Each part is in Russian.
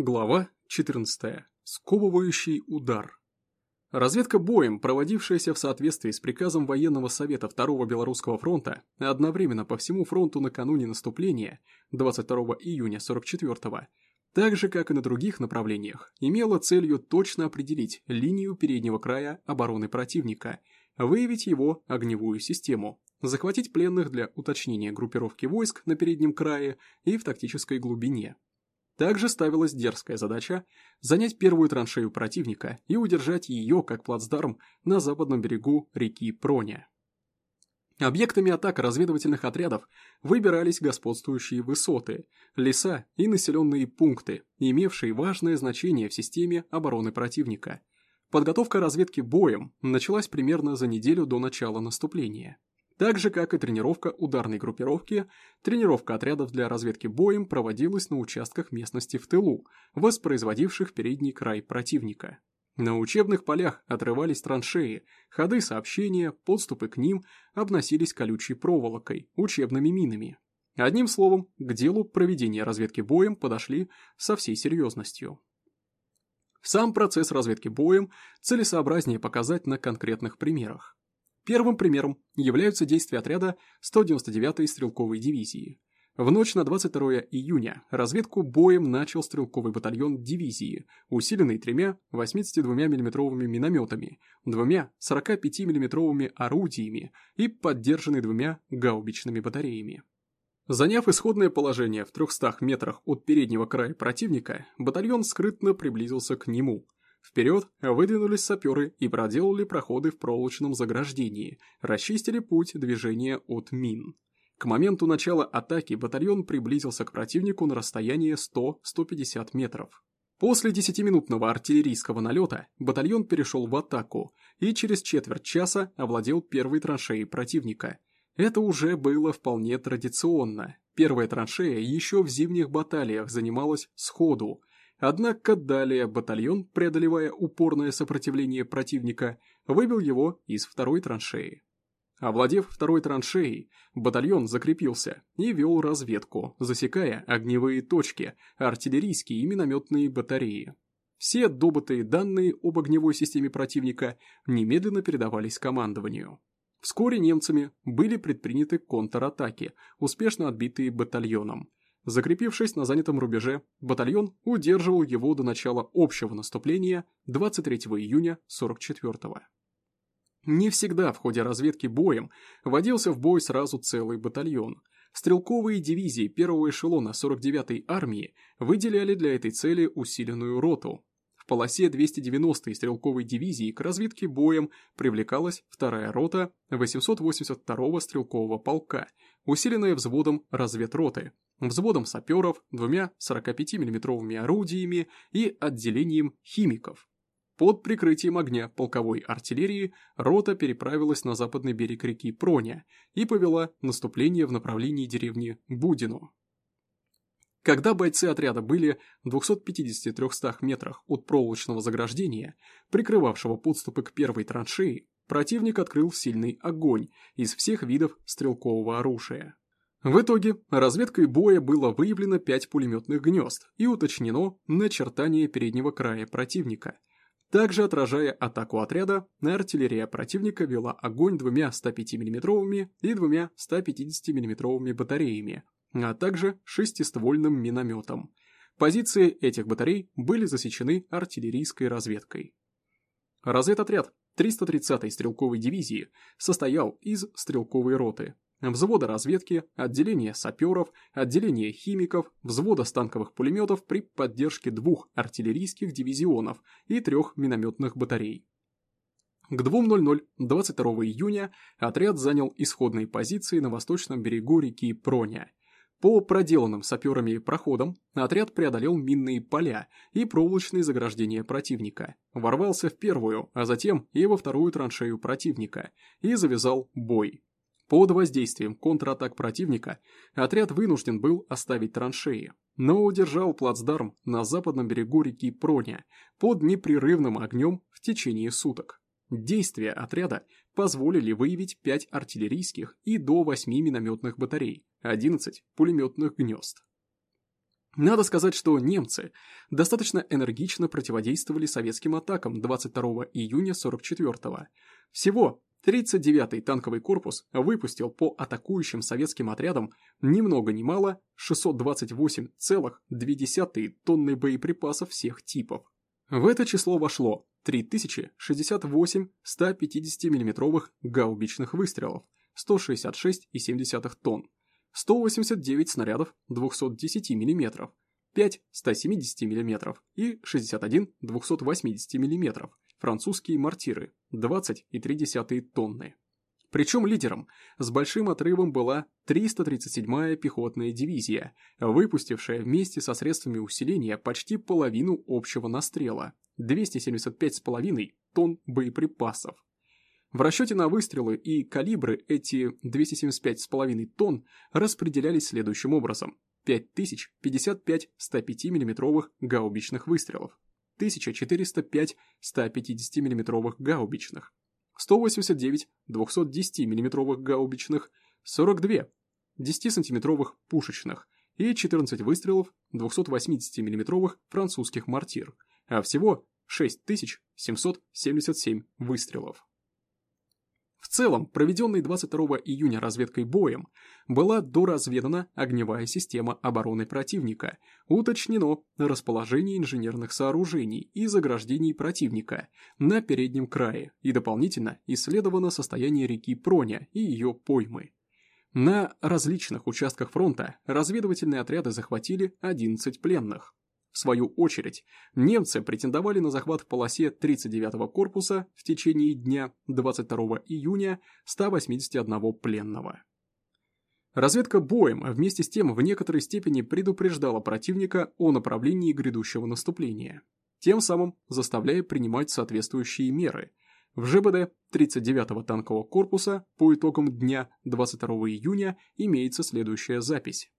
Глава 14. Сковывающий удар. Разведка боем, проводившаяся в соответствии с приказом военного совета Второго Белорусского фронта, одновременно по всему фронту накануне наступления 22 июня 44-го, так же как и на других направлениях, имела целью точно определить линию переднего края обороны противника, выявить его огневую систему, захватить пленных для уточнения группировки войск на переднем крае и в тактической глубине. Также ставилась дерзкая задача занять первую траншею противника и удержать ее как плацдарм на западном берегу реки Проня. Объектами атак разведывательных отрядов выбирались господствующие высоты, леса и населенные пункты, имевшие важное значение в системе обороны противника. Подготовка разведки боем началась примерно за неделю до начала наступления. Так же, как и тренировка ударной группировки, тренировка отрядов для разведки боем проводилась на участках местности в тылу, воспроизводивших передний край противника. На учебных полях отрывались траншеи, ходы сообщения, подступы к ним обносились колючей проволокой, учебными минами. Одним словом, к делу проведения разведки боем подошли со всей серьезностью. Сам процесс разведки боем целесообразнее показать на конкретных примерах. Первым примером являются действия отряда 199-й стрелковой дивизии. В ночь на 22 июня разведку боем начал стрелковый батальон дивизии, усиленный тремя 82 миллиметровыми минометами, двумя 45 миллиметровыми орудиями и поддержанный двумя гаубичными батареями. Заняв исходное положение в 300 метрах от переднего края противника, батальон скрытно приблизился к нему – Вперед выдвинулись саперы и проделали проходы в проволочном заграждении, расчистили путь движения от мин. К моменту начала атаки батальон приблизился к противнику на расстояние 100-150 метров. После 10-минутного артиллерийского налета батальон перешел в атаку и через четверть часа овладел первой траншеей противника. Это уже было вполне традиционно. Первая траншея еще в зимних баталиях занималась сходу, Однако далее батальон, преодолевая упорное сопротивление противника, выбил его из второй траншеи. Овладев второй траншеей, батальон закрепился и вел разведку, засекая огневые точки, артиллерийские и минометные батареи. Все добытые данные об огневой системе противника немедленно передавались командованию. Вскоре немцами были предприняты контратаки, успешно отбитые батальоном. Закрепившись на занятом рубеже, батальон удерживал его до начала общего наступления 23 июня 44-го. Не всегда в ходе разведки боем водился в бой сразу целый батальон. Стрелковые дивизии первого эшелона 49-й армии выделяли для этой цели усиленную роту. В полосе 290-й стрелковой дивизии к разведке боем привлекалась вторая рота 882-го стрелкового полка, усиленная взводом разведроты, взводом саперов, двумя 45 миллиметровыми орудиями и отделением химиков. Под прикрытием огня полковой артиллерии рота переправилась на западный берег реки Проня и повела наступление в направлении деревни Будино. Когда бойцы отряда были в 250-300 метрах от проволочного заграждения, прикрывавшего подступы к первой траншеи, противник открыл сильный огонь из всех видов стрелкового оружия. В итоге разведкой боя было выявлено 5 пулеметных гнезд и уточнено начертание переднего края противника. Также отражая атаку отряда, артиллерия противника вела огонь двумя 105 миллиметровыми и двумя 150 миллиметровыми батареями, а также шестиствольным минометом. Позиции этих батарей были засечены артиллерийской разведкой. Разведотряд 330-й стрелковой дивизии состоял из стрелковой роты, взвода разведки, отделения саперов, отделения химиков, взвода станковых пулеметов при поддержке двух артиллерийских дивизионов и трех минометных батарей. К 2.00 22 июня отряд занял исходные позиции на восточном берегу реки Проня. По проделанным саперами проходам отряд преодолел минные поля и проволочные заграждения противника, ворвался в первую, а затем и во вторую траншею противника и завязал бой. Под воздействием контратак противника отряд вынужден был оставить траншеи, но удержал плацдарм на западном берегу реки Проня под непрерывным огнем в течение суток. Действия отряда позволили выявить 5 артиллерийских и до 8 минометных батарей, 11 пулеметных гнезд. Надо сказать, что немцы достаточно энергично противодействовали советским атакам 22 июня 44-го. Всего 39-й танковый корпус выпустил по атакующим советским отрядам ни много ни мало 628,2 тонны боеприпасов всех типов. В это число вошло 3068 150 миллиметровых гаубичных выстрелов, 166,7 тонн, 189 снарядов 210 мм, 5 170 мм и 61 280 мм, французские мортиры 20,3 тонны. Причем лидером с большим отрывом была 337-я пехотная дивизия, выпустившая вместе со средствами усиления почти половину общего настрела – 275,5 тонн боеприпасов. В расчете на выстрелы и калибры эти 275,5 тонн распределялись следующим образом. 5055 105 миллиметровых гаубичных выстрелов, 1405 150 миллиметровых гаубичных, 189 210 миллиметровых гаубичных, 42 10-сантиметровых пушечных и 14 выстрелов 280 миллиметровых французских мортир, а всего 6777 выстрелов. Целом, проведенной 22 июня разведкой боем, была доразведана огневая система обороны противника, уточнено расположение инженерных сооружений и заграждений противника на переднем крае и дополнительно исследовано состояние реки Проня и ее поймы. На различных участках фронта разведывательные отряды захватили 11 пленных. В свою очередь, немцы претендовали на захват в полосе 39-го корпуса в течение дня 22 июня 181 пленного. Разведка боем вместе с тем в некоторой степени предупреждала противника о направлении грядущего наступления, тем самым заставляя принимать соответствующие меры. В ЖБД 39-го танкового корпуса по итогам дня 22 июня имеется следующая запись.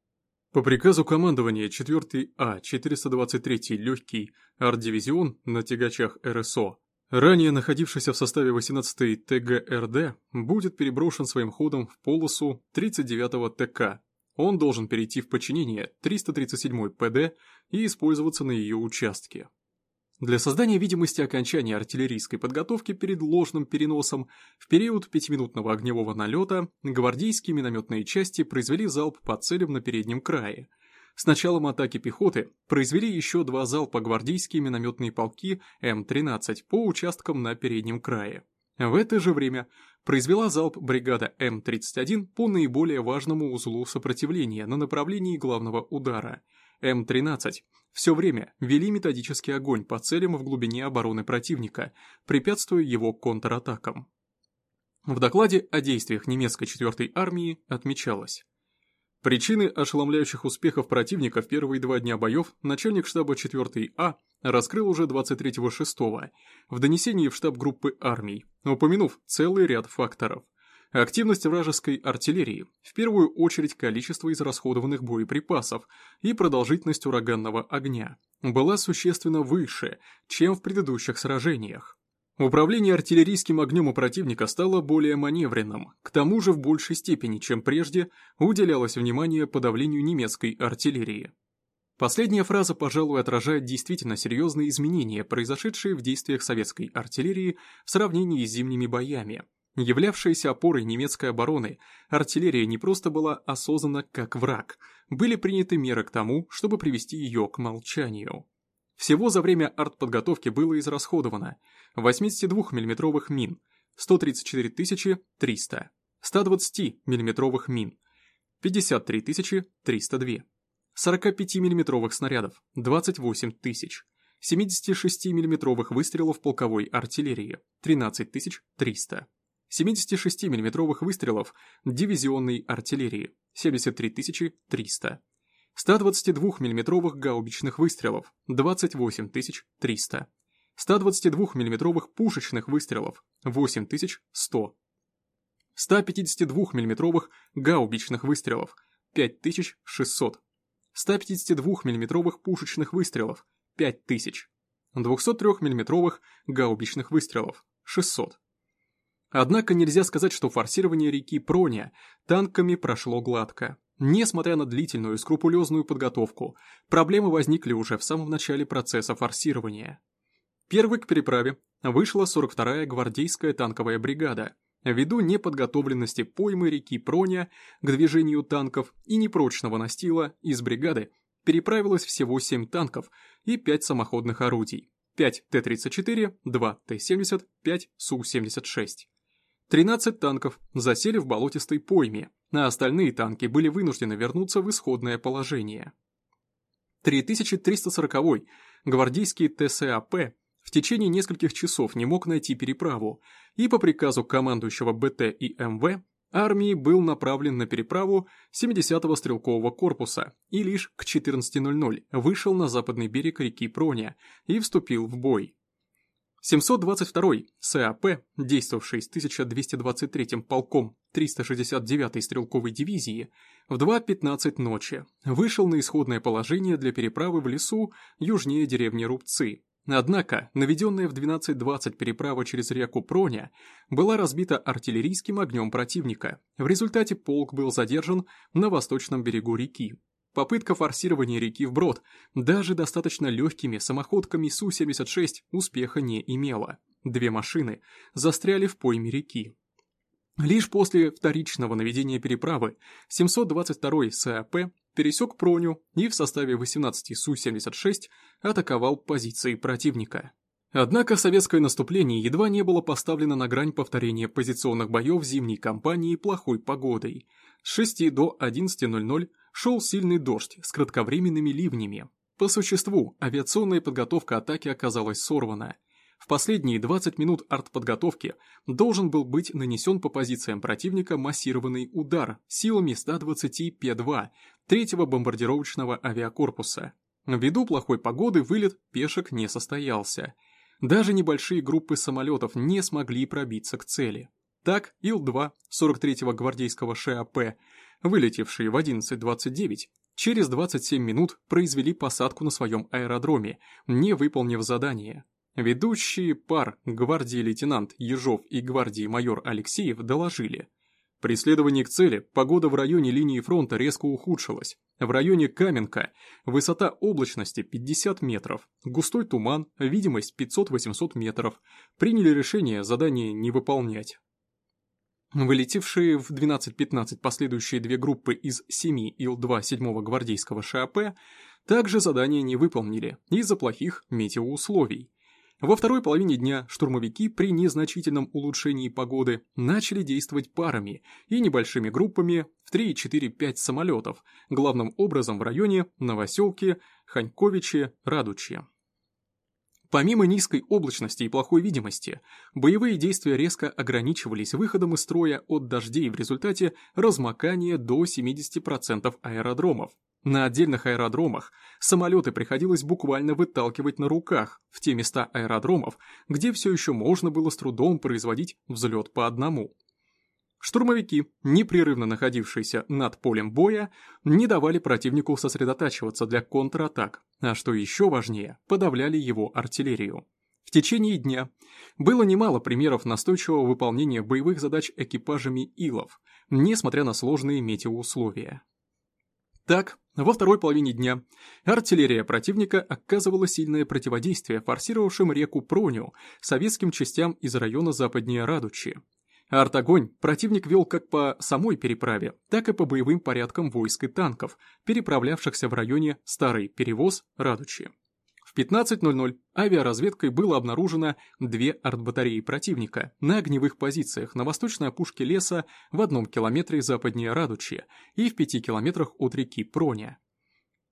По приказу командования 4-й А 423-й легкий арт-дивизион на тягачах РСО, ранее находившийся в составе 18-й ТГРД, будет переброшен своим ходом в полосу 39-го ТК. Он должен перейти в подчинение 337-й ПД и использоваться на ее участке. Для создания видимости окончания артиллерийской подготовки перед ложным переносом в период пятиминутного огневого налета гвардейские минометные части произвели залп по целям на переднем крае. С началом атаки пехоты произвели еще два залпа гвардейские минометные полки М-13 по участкам на переднем крае. В это же время произвела залп бригада М-31 по наиболее важному узлу сопротивления на направлении главного удара – М-13 все время вели методический огонь по целям в глубине обороны противника, препятствуя его контратакам. В докладе о действиях немецкой 4-й армии отмечалось. Причины ошеломляющих успехов противника в первые два дня боев начальник штаба 4-й А раскрыл уже 23-6 в донесении в штаб группы армий, упомянув целый ряд факторов – Активность вражеской артиллерии, в первую очередь количество израсходованных боеприпасов и продолжительность ураганного огня, была существенно выше, чем в предыдущих сражениях. Управление артиллерийским огнем у противника стало более маневренным, к тому же в большей степени, чем прежде, уделялось внимание подавлению немецкой артиллерии. Последняя фраза, пожалуй, отражает действительно серьезные изменения, произошедшие в действиях советской артиллерии в сравнении с зимними боями – Являвшаяся опорой немецкой обороны, артиллерия не просто была осознана как враг, были приняты меры к тому, чтобы привести ее к молчанию. Всего за время артподготовки было израсходовано 82 миллиметровых мин, 134 300, 120 миллиметровых мин, 53 302, 45 миллиметровых снарядов, 28 тысяч, 76 миллиметровых выстрелов полковой артиллерии, 13 300. 76 миллиметровых выстрелов дивизионной артиллерии 73 300, 122 миллиметровых гаубичных выстрелов 28 300, 122 миллиметровых пушечных выстрелов 8100, 152 миллиметровых гаубичных выстрелов 5600, 152 миллиметровых пушечных выстрелов 5000, 203 миллиметровых гаубичных выстрелов 600. Однако нельзя сказать, что форсирование реки Проня танками прошло гладко. Несмотря на длительную и скрупулезную подготовку, проблемы возникли уже в самом начале процесса форсирования. Первой к переправе вышла 42-я гвардейская танковая бригада, ввиду неподготовленности поймы реки Проня к движению танков и непрочного настила из бригады переправилось всего 7 танков и 5 самоходных орудий, 5 Т-34, 2 Т-70, 5 Су-76. 13 танков засели в болотистой пойме, а остальные танки были вынуждены вернуться в исходное положение. 3340-й гвардейский ТСАП в течение нескольких часов не мог найти переправу, и по приказу командующего БТ и МВ армии был направлен на переправу 70-го стрелкового корпуса и лишь к 14.00 вышел на западный берег реки Проня и вступил в бой. 722-й САП, действовавший с 1223-м полком 369-й стрелковой дивизии, в 2.15 ночи вышел на исходное положение для переправы в лесу южнее деревни Рубцы, Однако, наведенная в 12.20 переправа через реку Проня была разбита артиллерийским огнем противника. В результате полк был задержан на восточном берегу реки. Попытка форсирования реки вброд даже достаточно легкими самоходками Су-76 успеха не имела. Две машины застряли в пойме реки. Лишь после вторичного наведения переправы 722-й САП пересек Проню и в составе 18 Су-76 атаковал позиции противника. Однако советское наступление едва не было поставлено на грань повторения позиционных боев зимней кампании плохой погодой. С 6 до 11.00 шел сильный дождь с кратковременными ливнями. По существу, авиационная подготовка атаки оказалась сорвана – в последние 20 минут артподготовки должен был быть нанесен по позициям противника массированный удар силами 120 П-2 третьего бомбардировочного авиакорпуса. Ввиду плохой погоды вылет пешек не состоялся. Даже небольшие группы самолетов не смогли пробиться к цели. Так, Ил-2 43-го гвардейского ШАП, вылетевшие в 11.29, через 27 минут произвели посадку на своем аэродроме, не выполнив задание. Ведущие пар гвардии лейтенант Ежов и гвардии майор Алексеев доложили. При следовании к цели погода в районе линии фронта резко ухудшилась. В районе Каменка высота облачности 50 метров, густой туман, видимость 500-800 метров. Приняли решение задание не выполнять. Вылетевшие в 12-15 последующие две группы из 7 Ил-2 7-го гвардейского ШАП также задание не выполнили из-за плохих метеоусловий. Во второй половине дня штурмовики при незначительном улучшении погоды начали действовать парами и небольшими группами в 3-4-5 самолетов, главным образом в районе Новоселки, Ханьковичи, Радучи. Помимо низкой облачности и плохой видимости, боевые действия резко ограничивались выходом из строя от дождей в результате размокания до 70% аэродромов, на отдельных аэродромах самолеты приходилось буквально выталкивать на руках в те места аэродромов, где все еще можно было с трудом производить взлет по одному. Штурмовики, непрерывно находившиеся над полем боя, не давали противнику сосредотачиваться для контратак, а что еще важнее, подавляли его артиллерию. В течение дня было немало примеров настойчивого выполнения боевых задач экипажами Илов, несмотря на сложные метеоусловия. Так, во второй половине дня артиллерия противника оказывала сильное противодействие форсировавшим реку Проню советским частям из района западнее Радучи. Артогонь противник вел как по самой переправе, так и по боевым порядкам войск и танков, переправлявшихся в районе Старый Перевоз Радучи. В 15.00 авиаразведкой было обнаружено две артбатареи противника на огневых позициях на восточной опушке леса в одном километре западнее Радучи и в пяти километрах от реки Проня.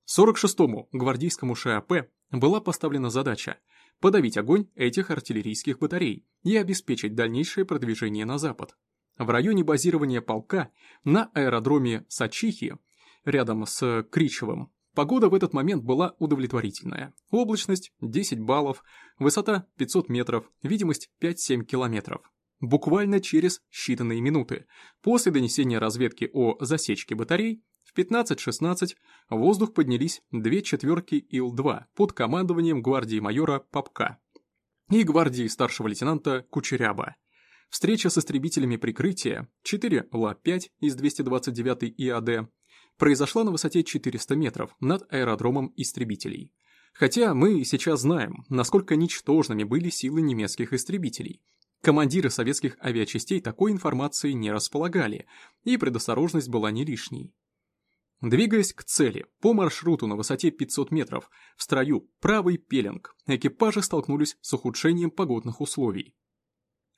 46-му гвардейскому ШАП была поставлена задача подавить огонь этих артиллерийских батарей и обеспечить дальнейшее продвижение на запад. В районе базирования полка на аэродроме Сачихи, рядом с Кричевым, Погода в этот момент была удовлетворительная. Облачность 10 баллов, высота 500 метров, видимость 5-7 километров. Буквально через считанные минуты, после донесения разведки о засечке батарей, в 15-16 в воздух поднялись две четверки Ил-2 под командованием гвардии майора Попка и гвардии старшего лейтенанта Кучеряба. Встреча с истребителями прикрытия 4 Ла-5 из 229 ИАД произошла на высоте 400 метров над аэродромом истребителей. Хотя мы сейчас знаем, насколько ничтожными были силы немецких истребителей. Командиры советских авиачастей такой информации не располагали, и предосторожность была не лишней. Двигаясь к цели по маршруту на высоте 500 метров, в строю правый пеленг, экипажи столкнулись с ухудшением погодных условий.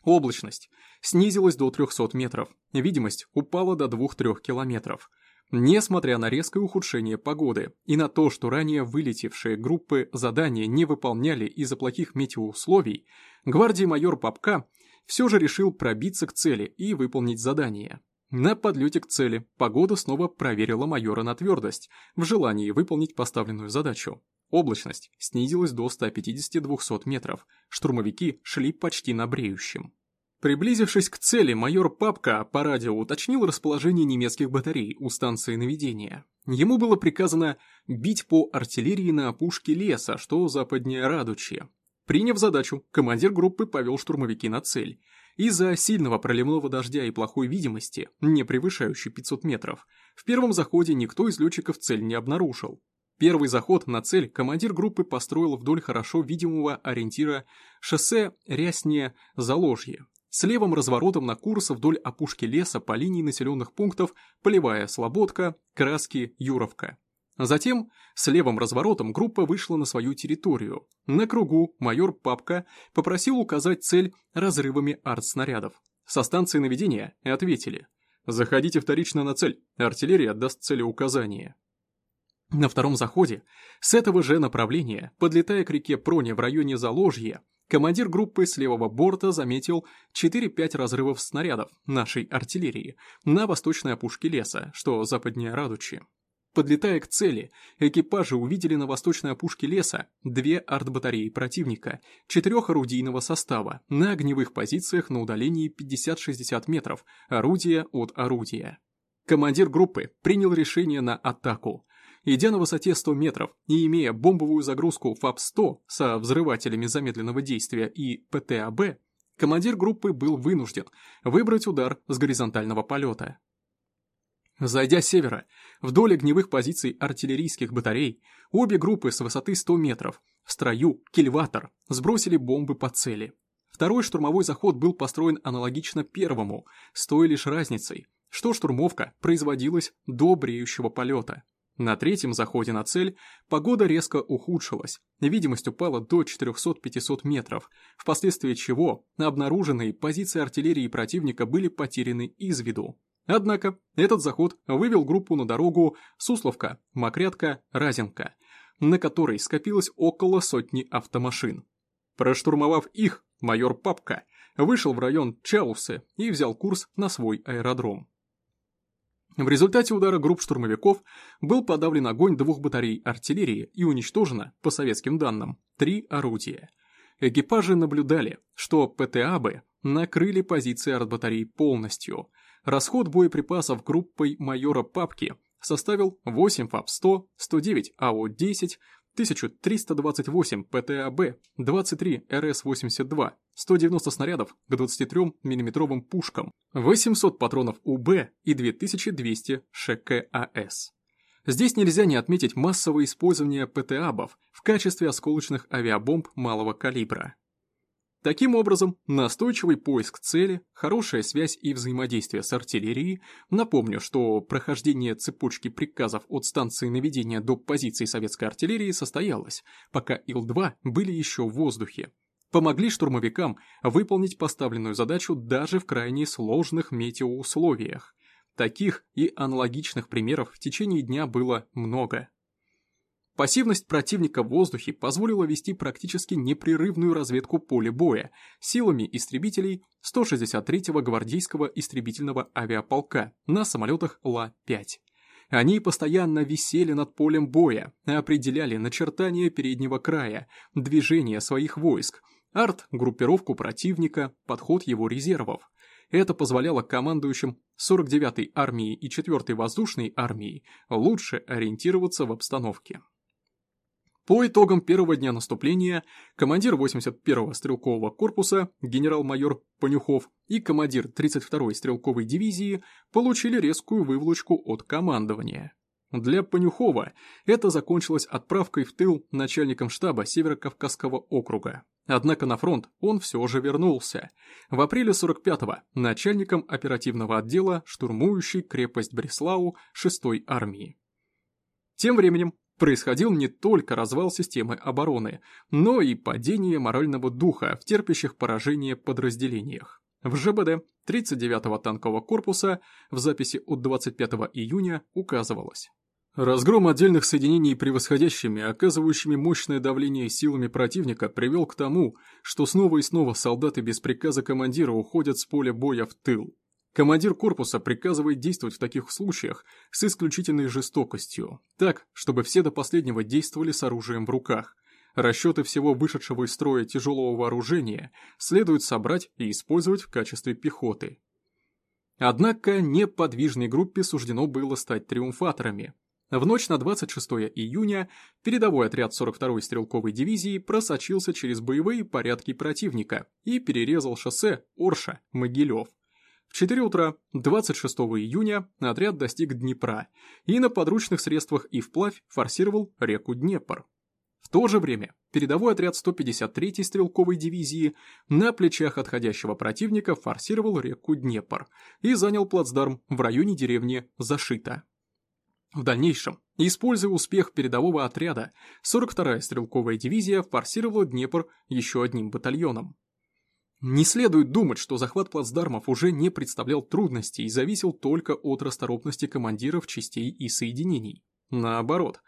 Облачность снизилась до 300 метров, видимость упала до 2-3 километров. Несмотря на резкое ухудшение погоды и на то, что ранее вылетевшие группы задания не выполняли из-за плохих метеоусловий, гвардии майор Попка все же решил пробиться к цели и выполнить задание. На подлете к цели погода снова проверила майора на твердость в желании выполнить поставленную задачу. Облачность снизилась до 150-200 метров, штурмовики шли почти на бреющем. Приблизившись к цели, майор Папка по радио уточнил расположение немецких батарей у станции наведения. Ему было приказано бить по артиллерии на опушке леса, что западнее Радучи. Приняв задачу, командир группы повел штурмовики на цель. Из-за сильного проливного дождя и плохой видимости, не превышающей 500 метров, в первом заходе никто из летчиков цель не обнаружил. Первый заход на цель командир группы построил вдоль хорошо видимого ориентира шоссе Рясне-Заложье, с левым разворотом на курс вдоль опушки леса по линии населенных пунктов Полевая Слободка, Краски, Юровка. Затем с левым разворотом группа вышла на свою территорию. На кругу майор Папка попросил указать цель разрывами артснарядов. Со станции наведения ответили «Заходите вторично на цель, артиллерия даст цели указания». На втором заходе, с этого же направления, подлетая к реке Проне в районе Заложья, Командир группы с левого борта заметил 4-5 разрывов снарядов нашей артиллерии на восточной опушке леса, что западнее Радучи. Подлетая к цели, экипажи увидели на восточной опушке леса две артбатареи противника, четырехорудийного состава, на огневых позициях на удалении 50-60 метров, орудия от орудия. Командир группы принял решение на атаку, Идя на высоте 100 метров и имея бомбовую загрузку ФАП-100 со взрывателями замедленного действия и ПТАБ, командир группы был вынужден выбрать удар с горизонтального полета. Зайдя с севера, вдоль огневых позиций артиллерийских батарей, обе группы с высоты 100 метров, в строю, кильватор, сбросили бомбы по цели. Второй штурмовой заход был построен аналогично первому, с той лишь разницей, что штурмовка производилась до бреющего полета. На третьем заходе на цель погода резко ухудшилась, видимость упала до 400-500 метров, впоследствии чего обнаруженные позиции артиллерии противника были потеряны из виду. Однако этот заход вывел группу на дорогу Сусловка, Мокрятка, Разенка, на которой скопилось около сотни автомашин. Проштурмовав их, майор Папка вышел в район Чаусы и взял курс на свой аэродром. В результате удара групп штурмовиков был подавлен огонь двух батарей артиллерии и уничтожено, по советским данным, три орудия. Экипажи наблюдали, что ПТАБы накрыли позиции артбатарей полностью. Расход боеприпасов группой майора Папки составил 8 ФАП-100, 109 АО-10, 1328 ПТАБ, 23 РС-82, 190 снарядов к 23 миллиметровым пушкам, 800 патронов УБ и 2200 ШКАС. Здесь нельзя не отметить массовое использование ПТАБов в качестве осколочных авиабомб малого калибра. Таким образом, настойчивый поиск цели, хорошая связь и взаимодействие с артиллерией, напомню, что прохождение цепочки приказов от станции наведения до позиций советской артиллерии состоялось, пока Ил-2 были еще в воздухе, помогли штурмовикам выполнить поставленную задачу даже в крайне сложных метеоусловиях. Таких и аналогичных примеров в течение дня было много. Пассивность противника в воздухе позволила вести практически непрерывную разведку поля боя силами истребителей 163-го гвардейского истребительного авиаполка на самолетах Ла-5. Они постоянно висели над полем боя, определяли начертания переднего края, движение своих войск, арт-группировку противника, подход его резервов. Это позволяло командующим 49-й армией и 4-й воздушной армией лучше ориентироваться в обстановке. По итогам первого дня наступления командир 81-го стрелкового корпуса генерал-майор Панюхов и командир 32-й стрелковой дивизии получили резкую выволочку от командования. Для Панюхова это закончилось отправкой в тыл начальником штаба Северокавказского округа. Однако на фронт он все же вернулся. В апреле 45-го начальником оперативного отдела, штурмующей крепость Бреслау 6-й армии. Тем временем происходил не только развал системы обороны, но и падение морального духа в терпящих поражение подразделениях. В ЖБД 39-го танкового корпуса в записи от 25 июня указывалось. Разгром отдельных соединений превосходящими, оказывающими мощное давление силами противника привел к тому, что снова и снова солдаты без приказа командира уходят с поля боя в тыл. Командир корпуса приказывает действовать в таких случаях с исключительной жестокостью, так, чтобы все до последнего действовали с оружием в руках. Расчеты всего вышедшего из строя тяжелого вооружения следует собрать и использовать в качестве пехоты. Однако неподвижной группе суждено было стать триумфаторами. В ночь на 26 июня передовой отряд 42-й стрелковой дивизии просочился через боевые порядки противника и перерезал шоссе Орша-Могилев. В 4 утра 26 июня отряд достиг Днепра и на подручных средствах и вплавь форсировал реку Днепр. В то же время передовой отряд 153-й стрелковой дивизии на плечах отходящего противника форсировал реку Днепр и занял плацдарм в районе деревни Зашита. В дальнейшем, используя успех передового отряда, 42-я стрелковая дивизия форсировала Днепр еще одним батальоном. Не следует думать, что захват плацдармов уже не представлял трудностей и зависел только от расторопности командиров частей и соединений. Наоборот,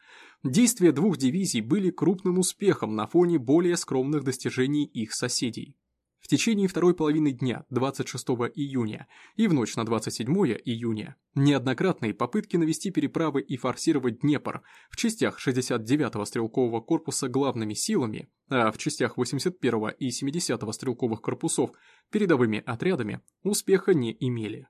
действия двух дивизий были крупным успехом на фоне более скромных достижений их соседей. В течение второй половины дня 26 июня и в ночь на 27 июня неоднократные попытки навести переправы и форсировать Днепр в частях 69-го стрелкового корпуса главными силами, а в частях 81-го и 70-го стрелковых корпусов передовыми отрядами успеха не имели.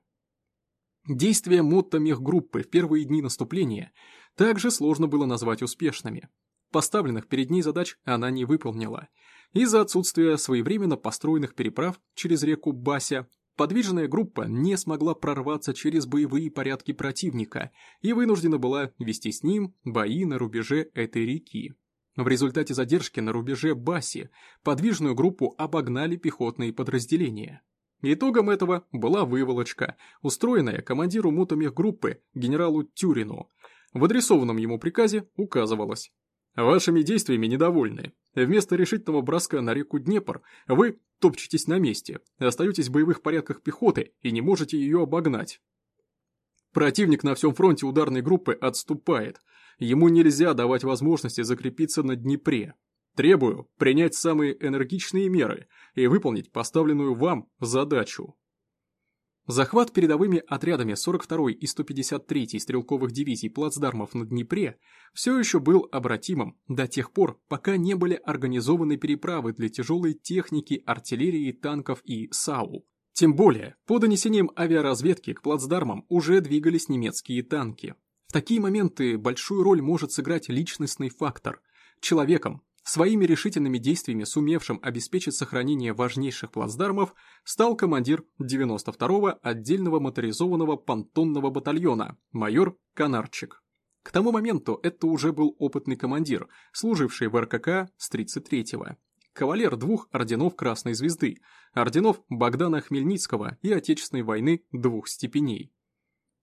Действия мотто-мехгруппы в первые дни наступления также сложно было назвать успешными. Поставленных перед ней задач она не выполнила – из-за отсутствия своевременно построенных переправ через реку Бася, подвижная группа не смогла прорваться через боевые порядки противника и вынуждена была вести с ним бои на рубеже этой реки. В результате задержки на рубеже Баси подвижную группу обогнали пехотные подразделения. Итогом этого была выволочка, устроенная командиру группы генералу Тюрину. В адресованном ему приказе указывалось Вашими действиями недовольны. Вместо решительного броска на реку Днепр вы топчетесь на месте, остаетесь в боевых порядках пехоты и не можете ее обогнать. Противник на всем фронте ударной группы отступает. Ему нельзя давать возможности закрепиться на Днепре. Требую принять самые энергичные меры и выполнить поставленную вам задачу. Захват передовыми отрядами 42-й и 153-й стрелковых дивизий плацдармов на Днепре все еще был обратимым до тех пор, пока не были организованы переправы для тяжелой техники, артиллерии, танков и САУ. Тем более, по донесениям авиаразведки к плацдармам уже двигались немецкие танки. В такие моменты большую роль может сыграть личностный фактор. Человеком, Своими решительными действиями, сумевшим обеспечить сохранение важнейших плацдармов, стал командир 92-го отдельного моторизованного понтонного батальона, майор Канарчик. К тому моменту это уже был опытный командир, служивший в РКК с 33-го. Кавалер двух орденов Красной Звезды, орденов Богдана Хмельницкого и Отечественной войны двух степеней.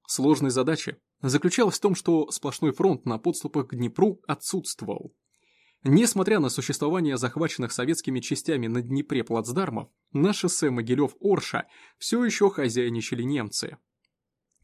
Сложной задача заключалась в том, что сплошной фронт на подступах к Днепру отсутствовал. Несмотря на существование захваченных советскими частями на Днепре плацдармов, на шоссе Могилев-Орша все еще хозяйничали немцы.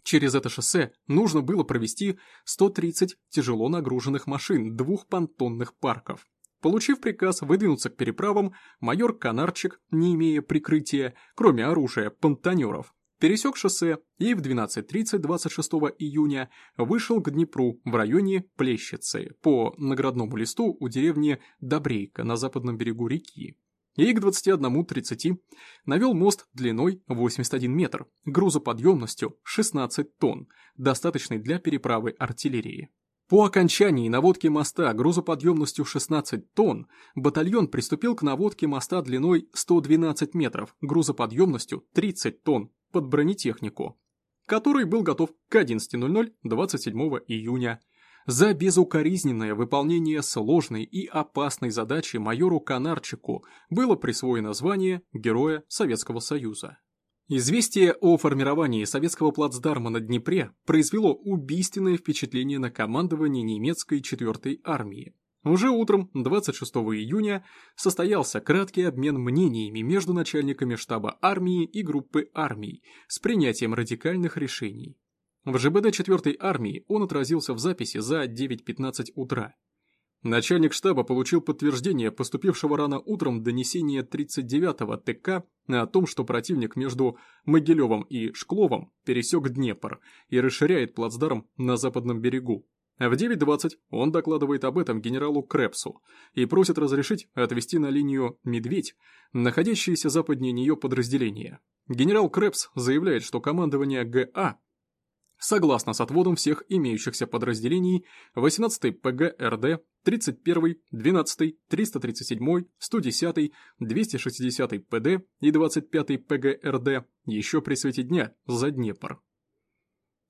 Через это шоссе нужно было провести 130 тяжело нагруженных машин двух понтонных парков. Получив приказ выдвинуться к переправам, майор Канарчик, не имея прикрытия, кроме оружия, понтонеров, пересек шоссе и в 12.30 26 июня вышел к Днепру в районе Плещицы по наградному листу у деревни Добрейка на западном берегу реки. И к 21.30 навел мост длиной 81 метр, грузоподъемностью 16 тонн, достаточный для переправы артиллерии. По окончании наводки моста грузоподъемностью 16 тонн, батальон приступил к наводке моста длиной 112 метров, грузоподъемностью 30 тонн, под бронетехнику, который был готов к 11.00 27 июня. За безукоризненное выполнение сложной и опасной задачи майору Канарчику было присвоено звание Героя Советского Союза. Известие о формировании советского плацдарма на Днепре произвело убийственное впечатление на командование немецкой 4-й армии. Уже утром 26 июня состоялся краткий обмен мнениями между начальниками штаба армии и группы армий с принятием радикальных решений. В ЖБД 4-й армии он отразился в записи за 9.15 утра. Начальник штаба получил подтверждение поступившего рано утром донесения 39-го ТК о том, что противник между Могилевым и Шкловом пересек Днепр и расширяет плацдарм на западном берегу. В 9.20 он докладывает об этом генералу Крепсу и просит разрешить отвести на линию «Медведь» находящиеся западнее нее подразделения. Генерал Крепс заявляет, что командование ГА согласно с отводом всех имеющихся подразделений 18-й ПГРД, 31-й, 12-й, 337-й, 110-й, 260-й ПД и 25-й ПГРД еще при свете дня за Днепр.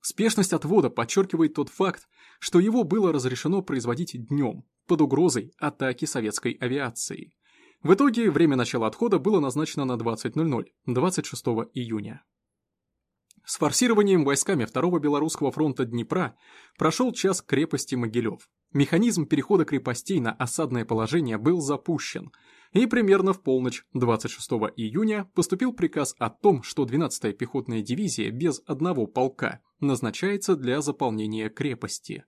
Спешность отвода подчеркивает тот факт, что его было разрешено производить днем, под угрозой атаки советской авиации. В итоге время начала отхода было назначено на 20.00, 26 июня. С форсированием войсками Второго Белорусского фронта Днепра прошел час крепости Могилев. Механизм перехода крепостей на осадное положение был запущен, и примерно в полночь 26 июня поступил приказ о том, что 12-я пехотная дивизия без одного полка назначается для заполнения крепости.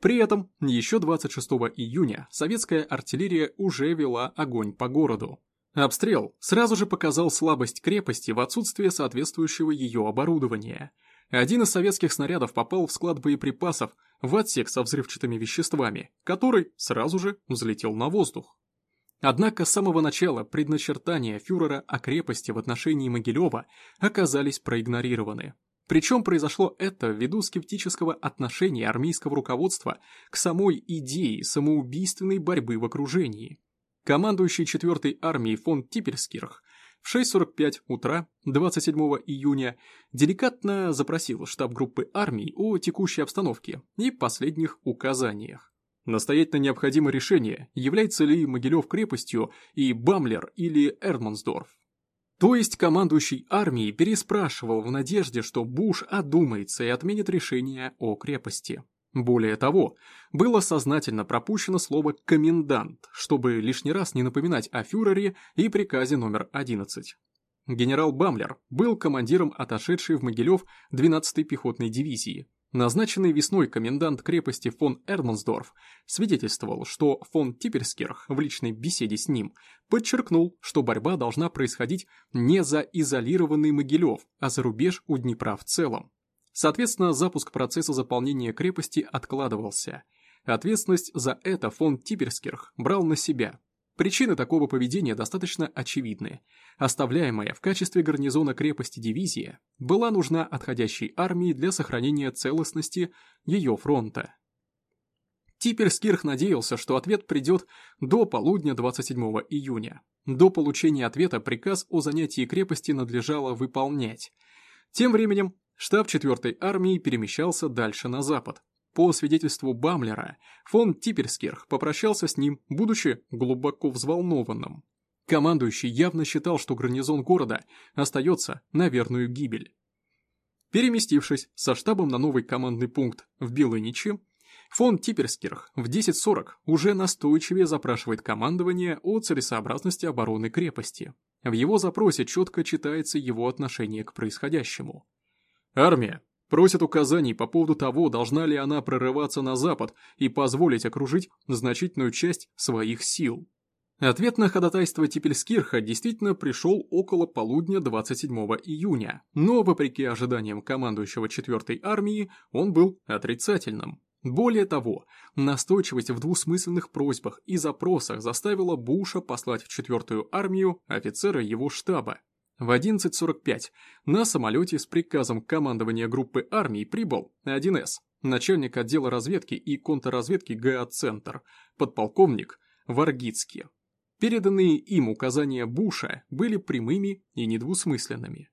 При этом еще 26 июня советская артиллерия уже вела огонь по городу. Обстрел сразу же показал слабость крепости в отсутствие соответствующего ее оборудования. Один из советских снарядов попал в склад боеприпасов в отсек со взрывчатыми веществами, который сразу же взлетел на воздух. Однако с самого начала предначертания фюрера о крепости в отношении Могилева оказались проигнорированы. Причем произошло это ввиду скептического отношения армейского руководства к самой идее самоубийственной борьбы в окружении. Командующий 4-й армией фон Типерскирх в 6.45 утра 27 июня деликатно запросил штаб группы армий о текущей обстановке и последних указаниях. Настоятельно необходимо решение, является ли Могилев крепостью и Бамлер или Эрмансдорф. То есть командующий армией переспрашивал в надежде, что Буш одумается и отменит решение о крепости. Более того, было сознательно пропущено слово «комендант», чтобы лишний раз не напоминать о фюрере и приказе номер 11. Генерал Бамлер был командиром отошедшей в Могилев 12-й пехотной дивизии. Назначенный весной комендант крепости фон Эрмансдорф свидетельствовал, что фон Типерскерх в личной беседе с ним подчеркнул, что борьба должна происходить не за изолированный Могилев, а за рубеж у Днепра в целом. Соответственно, запуск процесса заполнения крепости откладывался. Ответственность за это фон Типерскирх брал на себя. Причины такого поведения достаточно очевидны. Оставляемая в качестве гарнизона крепости дивизия была нужна отходящей армии для сохранения целостности ее фронта. Типерскирх надеялся, что ответ придет до полудня 27 июня. До получения ответа приказ о занятии крепости надлежало выполнять. Тем временем Штаб 4-й армии перемещался дальше на запад. По свидетельству Бамлера, фон Типерскирх попрощался с ним, будучи глубоко взволнованным. Командующий явно считал, что гарнизон города остается на верную гибель. Переместившись со штабом на новый командный пункт в Белыничи, фон Типерскирх в 10.40 уже настойчивее запрашивает командование о целесообразности обороны крепости. В его запросе четко читается его отношение к происходящему. Армия просит указаний по поводу того, должна ли она прорываться на запад и позволить окружить значительную часть своих сил. Ответ на ходатайство Типельскирха действительно пришел около полудня 27 июня, но, вопреки ожиданиям командующего 4-й армии, он был отрицательным. Более того, настойчивость в двусмысленных просьбах и запросах заставила Буша послать в 4-ю армию офицера его штаба, в 11.45 на самолете с приказом командования группы армий прибыл 1С, начальник отдела разведки и контрразведки ГА-центр, подполковник Варгицкий. Переданные им указания Буша были прямыми и недвусмысленными.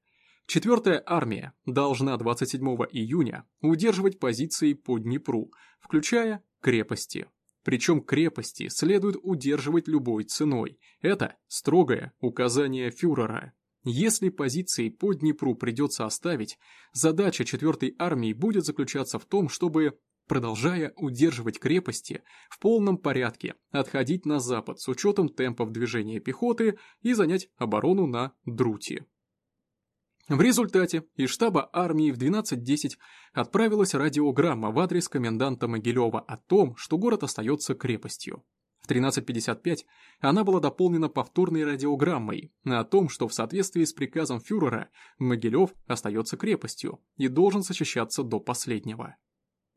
Четвертая армия должна 27 июня удерживать позиции по Днепру, включая крепости. Причем крепости следует удерживать любой ценой. Это строгое указание фюрера. Если позиции по Днепру придется оставить, задача 4-й армии будет заключаться в том, чтобы, продолжая удерживать крепости, в полном порядке отходить на запад с учетом темпов движения пехоты и занять оборону на Друте. В результате из штаба армии в 12.10 отправилась радиограмма в адрес коменданта Могилева о том, что город остается крепостью. В 13.55 она была дополнена повторной радиограммой о том, что в соответствии с приказом фюрера Могилев остается крепостью и должен защищаться до последнего.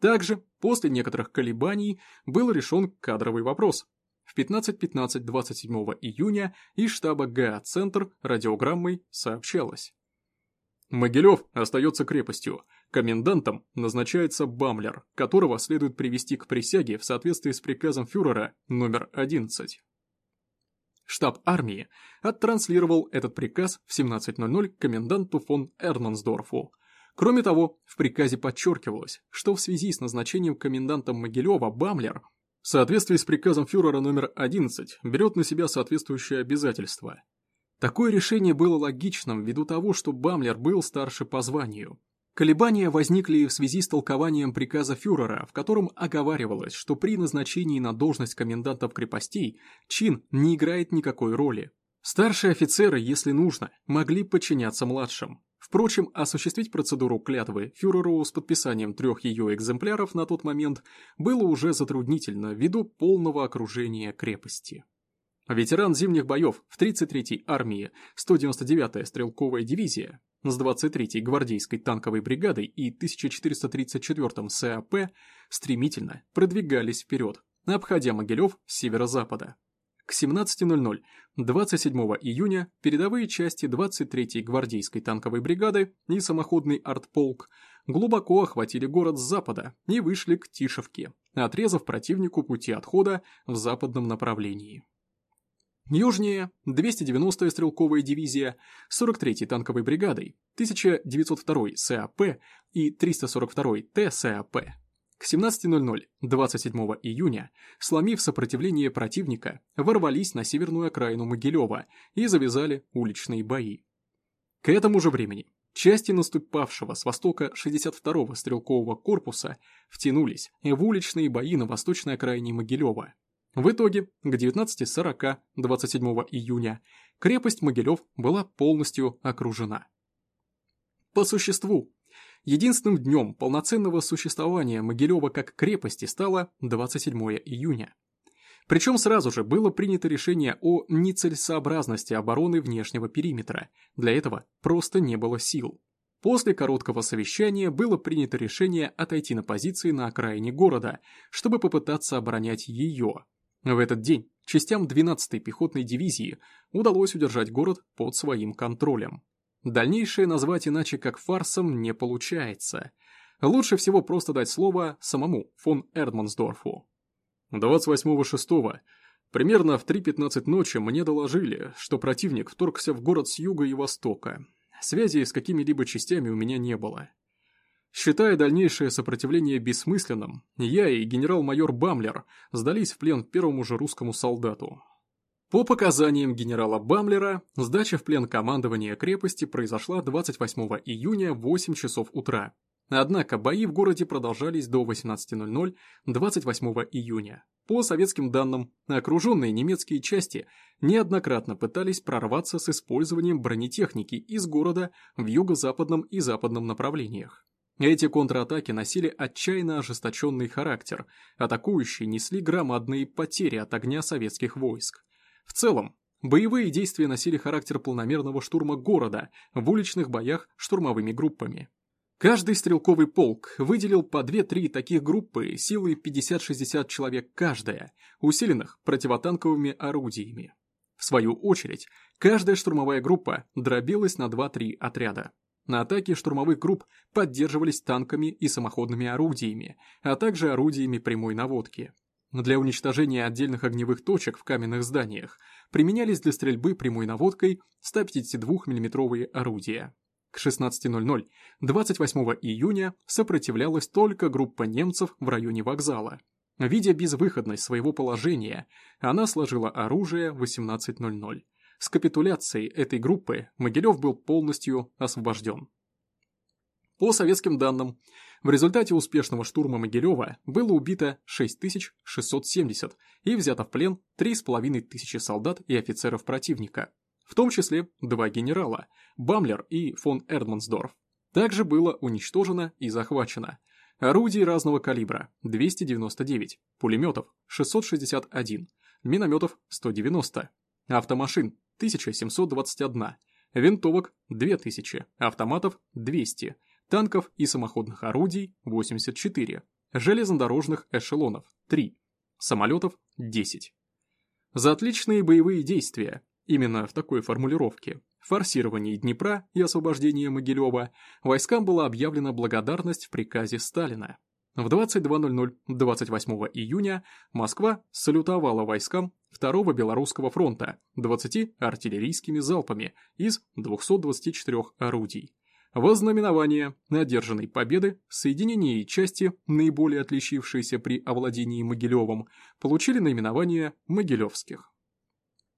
Также, после некоторых колебаний, был решен кадровый вопрос. В 15.15 27 июня из штаба ГА-центр радиограммой сообщалось. Могилев остается крепостью. Комендантом назначается Бамлер, которого следует привести к присяге в соответствии с приказом фюрера номер 11. Штаб армии оттранслировал этот приказ в 17.00 коменданту фон Эрмансдорфу. Кроме того, в приказе подчеркивалось, что в связи с назначением комендантом Могилева Бамлер в соответствии с приказом фюрера номер 11 берет на себя соответствующие обязательства – Такое решение было логичным ввиду того, что Бамлер был старше по званию. Колебания возникли в связи с толкованием приказа фюрера, в котором оговаривалось, что при назначении на должность комендантов крепостей чин не играет никакой роли. Старшие офицеры, если нужно, могли подчиняться младшим. Впрочем, осуществить процедуру клятвы фюреру с подписанием трех ее экземпляров на тот момент было уже затруднительно ввиду полного окружения крепости. Ветеран зимних боев в 33-й армии 199-я стрелковая дивизия с 23-й гвардейской танковой бригадой и 1434-м САП стремительно продвигались вперед, обходя Могилев с северо-запада. К 17.00 27 июня передовые части 23-й гвардейской танковой бригады и самоходный артполк глубоко охватили город с запада и вышли к Тишевке, отрезав противнику пути отхода в западном направлении. Южнее 290-я стрелковая дивизия с 43-й танковой бригадой, 1902 САП и 342 ТСАП. К 17.00 27 июня, сломив сопротивление противника, ворвались на северную окраину Могилева и завязали уличные бои. К этому же времени части наступавшего с востока 62-го стрелкового корпуса втянулись в уличные бои на восточной окраине Могилева. В итоге, к 19.40 27 июня крепость Могилев была полностью окружена. По существу, единственным днем полноценного существования Могилева как крепости стало 27 июня. Причем сразу же было принято решение о нецелесообразности обороны внешнего периметра, для этого просто не было сил. После короткого совещания было принято решение отойти на позиции на окраине города, чтобы попытаться оборонять ее, в этот день частям 12-й пехотной дивизии удалось удержать город под своим контролем. Дальнейшее назвать иначе как фарсом не получается. Лучше всего просто дать слово самому фон Эрдмансдорфу. 28.06. Примерно в 3.15 ночи мне доложили, что противник вторгся в город с юга и востока. Связи с какими-либо частями у меня не было. Считая дальнейшее сопротивление бессмысленным, я и генерал-майор Бамлер сдались в плен первому же русскому солдату. По показаниям генерала Бамлера, сдача в плен командования крепости произошла 28 июня в 8 часов утра. Однако бои в городе продолжались до 18.00 28 июня. По советским данным, окруженные немецкие части неоднократно пытались прорваться с использованием бронетехники из города в юго-западном и западном направлениях. Эти контратаки носили отчаянно ожесточенный характер, атакующие несли громадные потери от огня советских войск. В целом, боевые действия носили характер полномерного штурма города в уличных боях штурмовыми группами. Каждый стрелковый полк выделил по 2-3 таких группы силой 50-60 человек каждая, усиленных противотанковыми орудиями. В свою очередь, каждая штурмовая группа дробилась на 2-3 отряда. На атаки штурмовых групп поддерживались танками и самоходными орудиями, а также орудиями прямой наводки. Для уничтожения отдельных огневых точек в каменных зданиях применялись для стрельбы прямой наводкой 152 миллиметровые орудия. К 16.00 28 июня сопротивлялась только группа немцев в районе вокзала. Видя безвыходность своего положения, она сложила оружие в 18.00. С капитуляцией этой группы Могилев был полностью освобожден. По советским данным, в результате успешного штурма Могилева было убито 6670 и взято в плен 3500 солдат и офицеров противника, в том числе два генерала – Бамлер и фон Эрдмансдорф. Также было уничтожено и захвачено орудий разного калибра – 299, пулеметов – 661, минометов – 190, автомашин – 1721, винтовок – 2000, автоматов – 200, танков и самоходных орудий – 84, железнодорожных эшелонов – 3, самолетов – 10. За отличные боевые действия, именно в такой формулировке, форсировании Днепра и освобождении Могилева, войскам была объявлена благодарность в приказе Сталина. В 22.00 28 июня Москва салютовала войскам Второго Белорусского фронта 20 артиллерийскими залпами из 224 орудий. Вознаменование одержанной победы соединения и части, наиболее отличившиеся при овладении Могилевым, получили наименование «Могилевских».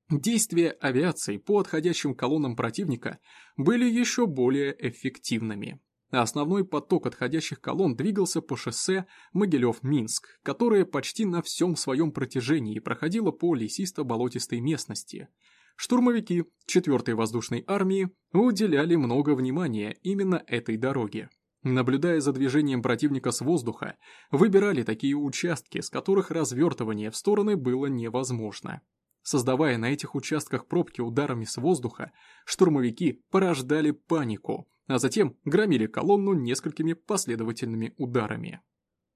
Действия авиации по отходящим колоннам противника были еще более эффективными. Основной поток отходящих колонн двигался по шоссе Могилев-Минск, которое почти на всем своем протяжении проходило по лесисто-болотистой местности – штурмовики 4-й воздушной армии уделяли много внимания именно этой дороге. Наблюдая за движением противника с воздуха, выбирали такие участки, с которых развертывание в стороны было невозможно. Создавая на этих участках пробки ударами с воздуха, штурмовики порождали панику, а затем громили колонну несколькими последовательными ударами.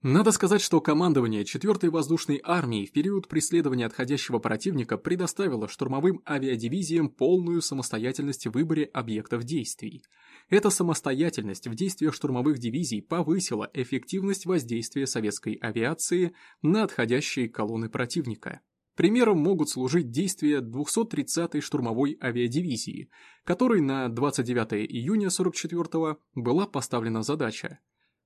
Надо сказать, что командование 4-й воздушной армии в период преследования отходящего противника предоставило штурмовым авиадивизиям полную самостоятельность в выборе объектов действий. Эта самостоятельность в действиях штурмовых дивизий повысила эффективность воздействия советской авиации на отходящие колонны противника. Примером могут служить действия 230-й штурмовой авиадивизии, которой на 29 июня 44 была поставлена задача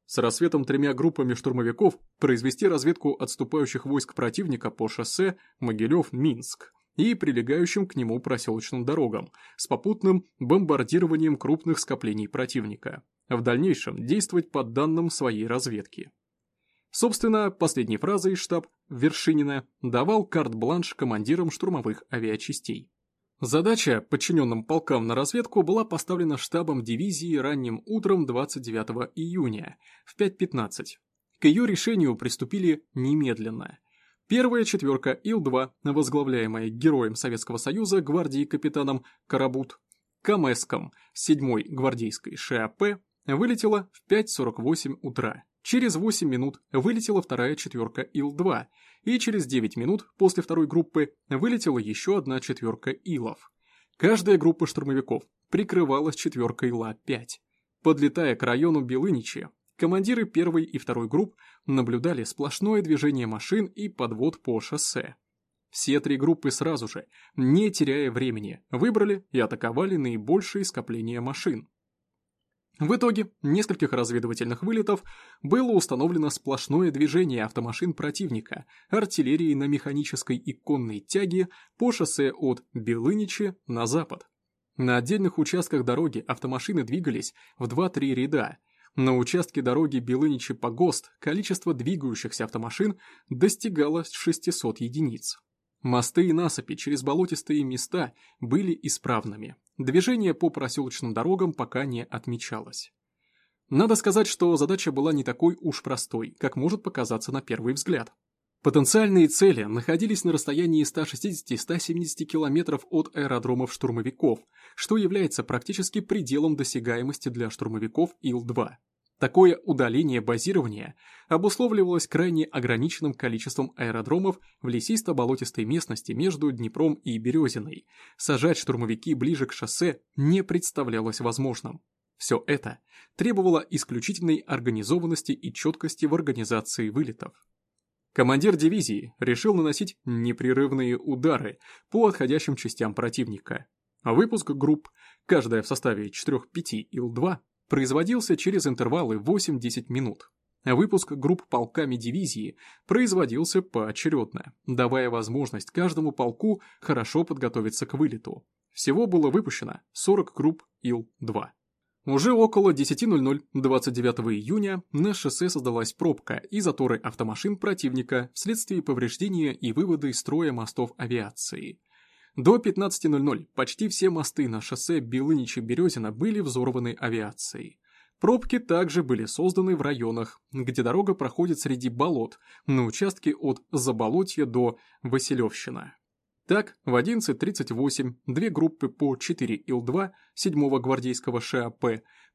с рассветом тремя группами штурмовиков произвести разведку отступающих войск противника по шоссе Могилев-Минск и прилегающим к нему проселочным дорогам с попутным бомбардированием крупных скоплений противника. В дальнейшем действовать по данным своей разведки. Собственно, последней фразой штаб Вершинина давал карт-бланш командирам штурмовых авиачастей. Задача подчиненным полкам на разведку была поставлена штабом дивизии ранним утром 29 июня в 5.15. К ее решению приступили немедленно. Первая четверка Ил-2, возглавляемая героем Советского Союза гвардии капитаном Карабут, Камеском 7-й гвардейской ШАП, вылетела в 5.48 утра. Через 8 минут вылетела вторая четверка Ил-2, и через 9 минут после второй группы вылетела еще одна четверка Илов. Каждая группа штурмовиков прикрывалась четверкой Ла-5. Подлетая к району Белыничи, командиры первой и второй групп наблюдали сплошное движение машин и подвод по шоссе. Все три группы сразу же, не теряя времени, выбрали и атаковали наибольшие скопления машин. В итоге нескольких разведывательных вылетов было установлено сплошное движение автомашин противника, артиллерии на механической и конной тяге по шоссе от Белыничи на запад. На отдельных участках дороги автомашины двигались в 2-3 ряда. На участке дороги Белыничи-Погост количество двигающихся автомашин достигало 600 единиц. Мосты и насыпи через болотистые места были исправными. Движение по проселочным дорогам пока не отмечалось. Надо сказать, что задача была не такой уж простой, как может показаться на первый взгляд. Потенциальные цели находились на расстоянии 160-170 километров от аэродромов штурмовиков, что является практически пределом досягаемости для штурмовиков Ил-2. Такое удаление базирования обусловливалось крайне ограниченным количеством аэродромов в лесисто-болотистой местности между Днепром и Березиной. Сажать штурмовики ближе к шоссе не представлялось возможным. Все это требовало исключительной организованности и четкости в организации вылетов. Командир дивизии решил наносить непрерывные удары по отходящим частям противника. Выпуск групп, каждая в составе 4-5 Ил-2, производился через интервалы 8-10 минут. Выпуск групп полками дивизии производился поочередно, давая возможность каждому полку хорошо подготовиться к вылету. Всего было выпущено 40 групп Ил-2. Уже около 10.00 29 июня на шоссе создалась пробка из заторы автомашин противника вследствие повреждения и вывода из строя мостов авиации. До 15.00 почти все мосты на шоссе Белыничи-Березина были взорваны авиацией. Пробки также были созданы в районах, где дорога проходит среди болот, на участке от Заболотья до Василевщина. Так, в 11.38 две группы по 4 Ил-2 7-го гвардейского ШАП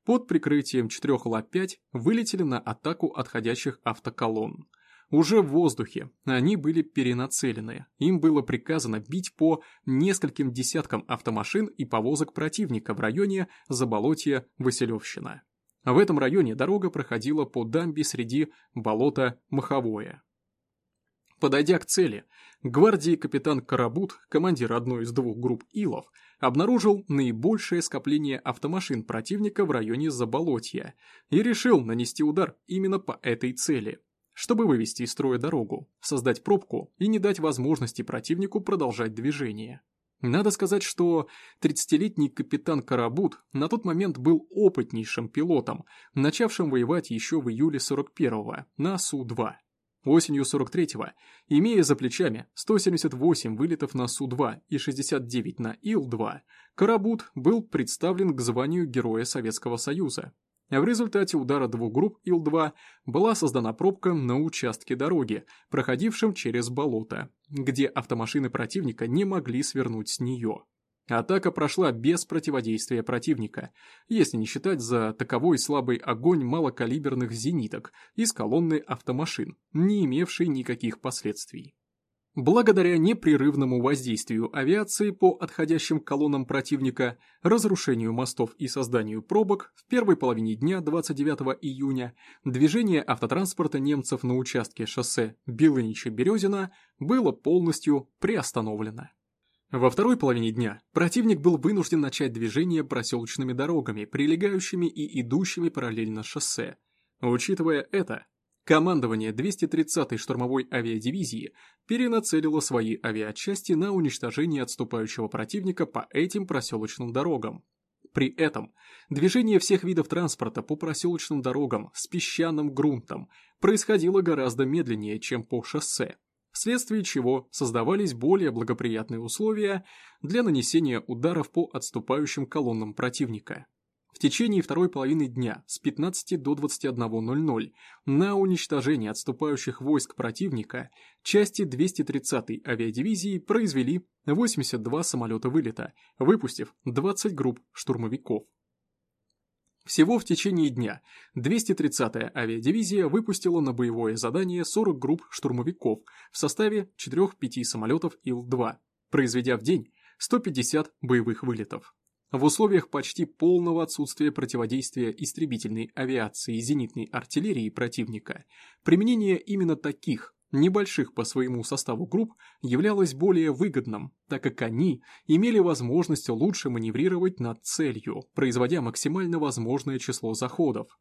под прикрытием 4 Ла-5 вылетели на атаку отходящих автоколонн. Уже в воздухе они были перенацелены, им было приказано бить по нескольким десяткам автомашин и повозок противника в районе Заболотья-Василевщина. В этом районе дорога проходила по дамбе среди болота Маховое. Подойдя к цели, гвардии капитан Карабут, командир одной из двух групп Илов, обнаружил наибольшее скопление автомашин противника в районе Заболотья и решил нанести удар именно по этой цели, чтобы вывести из строя дорогу, создать пробку и не дать возможности противнику продолжать движение. Надо сказать, что 30-летний капитан Карабут на тот момент был опытнейшим пилотом, начавшим воевать еще в июле 41-го на Су-2. Осенью 43-го, имея за плечами 178 вылетов на Су-2 и 69 на Ил-2, Карабут был представлен к званию Героя Советского Союза. В результате удара двух групп Ил-2 была создана пробка на участке дороги, проходившем через болото, где автомашины противника не могли свернуть с нее. Атака прошла без противодействия противника, если не считать за таковой слабый огонь малокалиберных зениток из колонны автомашин, не имевшей никаких последствий. Благодаря непрерывному воздействию авиации по отходящим колоннам противника, разрушению мостов и созданию пробок, в первой половине дня 29 июня движение автотранспорта немцев на участке шоссе Белынича-Березина было полностью приостановлено. Во второй половине дня противник был вынужден начать движение проселочными дорогами, прилегающими и идущими параллельно шоссе. Учитывая это, командование 230-й штурмовой авиадивизии перенацелило свои авиачасти на уничтожение отступающего противника по этим проселочным дорогам. При этом движение всех видов транспорта по проселочным дорогам с песчаным грунтом происходило гораздо медленнее, чем по шоссе вследствие чего создавались более благоприятные условия для нанесения ударов по отступающим колоннам противника. В течение второй половины дня с 15 до 21.00 на уничтожение отступающих войск противника части 230-й авиадивизии произвели 82 самолета вылета, выпустив 20 групп штурмовиков. Всего в течение дня 230-я авиадивизия выпустила на боевое задание 40 групп штурмовиков в составе 4-5 самолетов Ил-2, произведя в день 150 боевых вылетов. В условиях почти полного отсутствия противодействия истребительной авиации и зенитной артиллерии противника, применение именно таких небольших по своему составу групп являлось более выгодным, так как они имели возможность лучше маневрировать над целью, производя максимально возможное число заходов.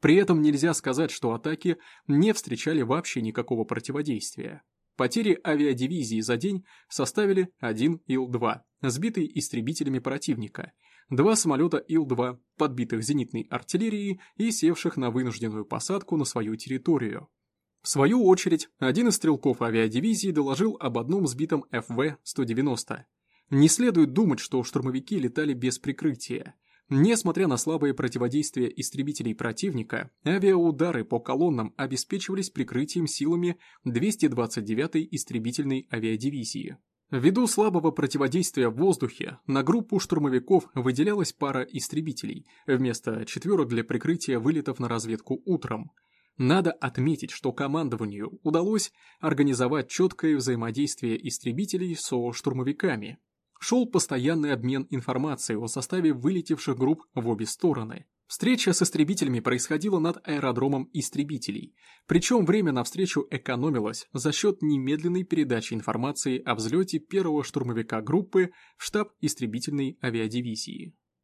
При этом нельзя сказать, что атаки не встречали вообще никакого противодействия. Потери авиадивизии за день составили 1 Ил-2, сбитый истребителями противника, два самолета Ил-2, подбитых зенитной артиллерией и севших на вынужденную посадку на свою территорию. В свою очередь, один из стрелков авиадивизии доложил об одном сбитом ФВ-190. Не следует думать, что штурмовики летали без прикрытия. Несмотря на слабое противодействие истребителей противника, авиаудары по колоннам обеспечивались прикрытием силами 229-й истребительной авиадивизии. Ввиду слабого противодействия в воздухе, на группу штурмовиков выделялась пара истребителей, вместо четверок для прикрытия вылетов на разведку утром – надо отметить, что командованию удалось организовать четкое взаимодействие истребителей со штурмовиками. Шел постоянный обмен информацией о составе вылетевших групп в обе стороны. Встреча с истребителями происходила над аэродромом истребителей, причем время на встречу экономилось за счет немедленной передачи информации о взлете первого штурмовика группы в штаб истребительной авиадивизии.